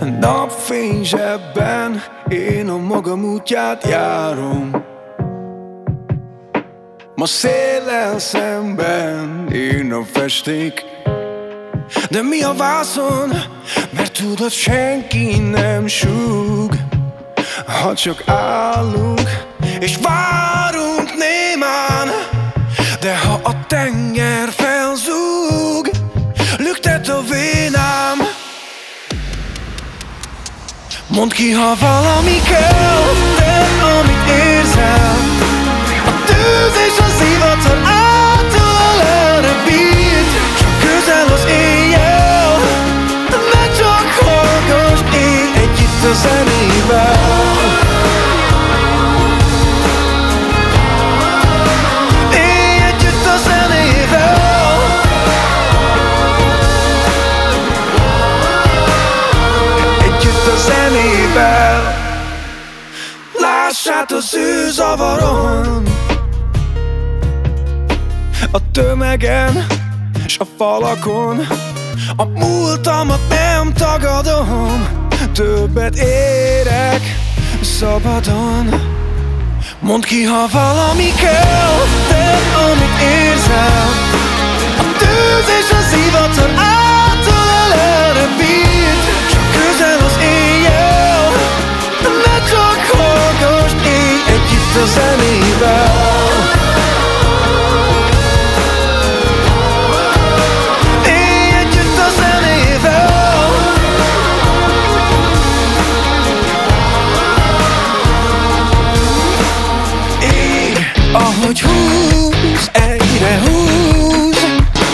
Napfény Én a magam útját járom. Ma széllel szemben Én a festék. De mi a vászon? Mert tudod senki nem súg. Ha csak állunk És várunk Mondd ki, ha valami kell Te, amit érzel Lássát az ő A tömegen és a falakon. A múltamat nem tagadom. Többet érek szabadon. Mondd ki, ha valami kell Te, amit érzel együtt a zenével. Ahogy húz, egyre húz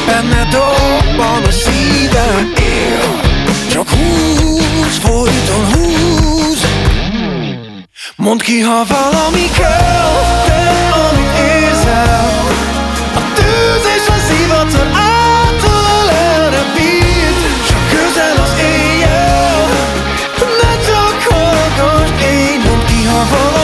Benne dobban a szívem. Él, Mondd ki, ha valami kell Te, amit érzel. A tűz és a szivatar által elrepít Csak közel az éjjel Ne csak hallgass, én mondd ki, ha valami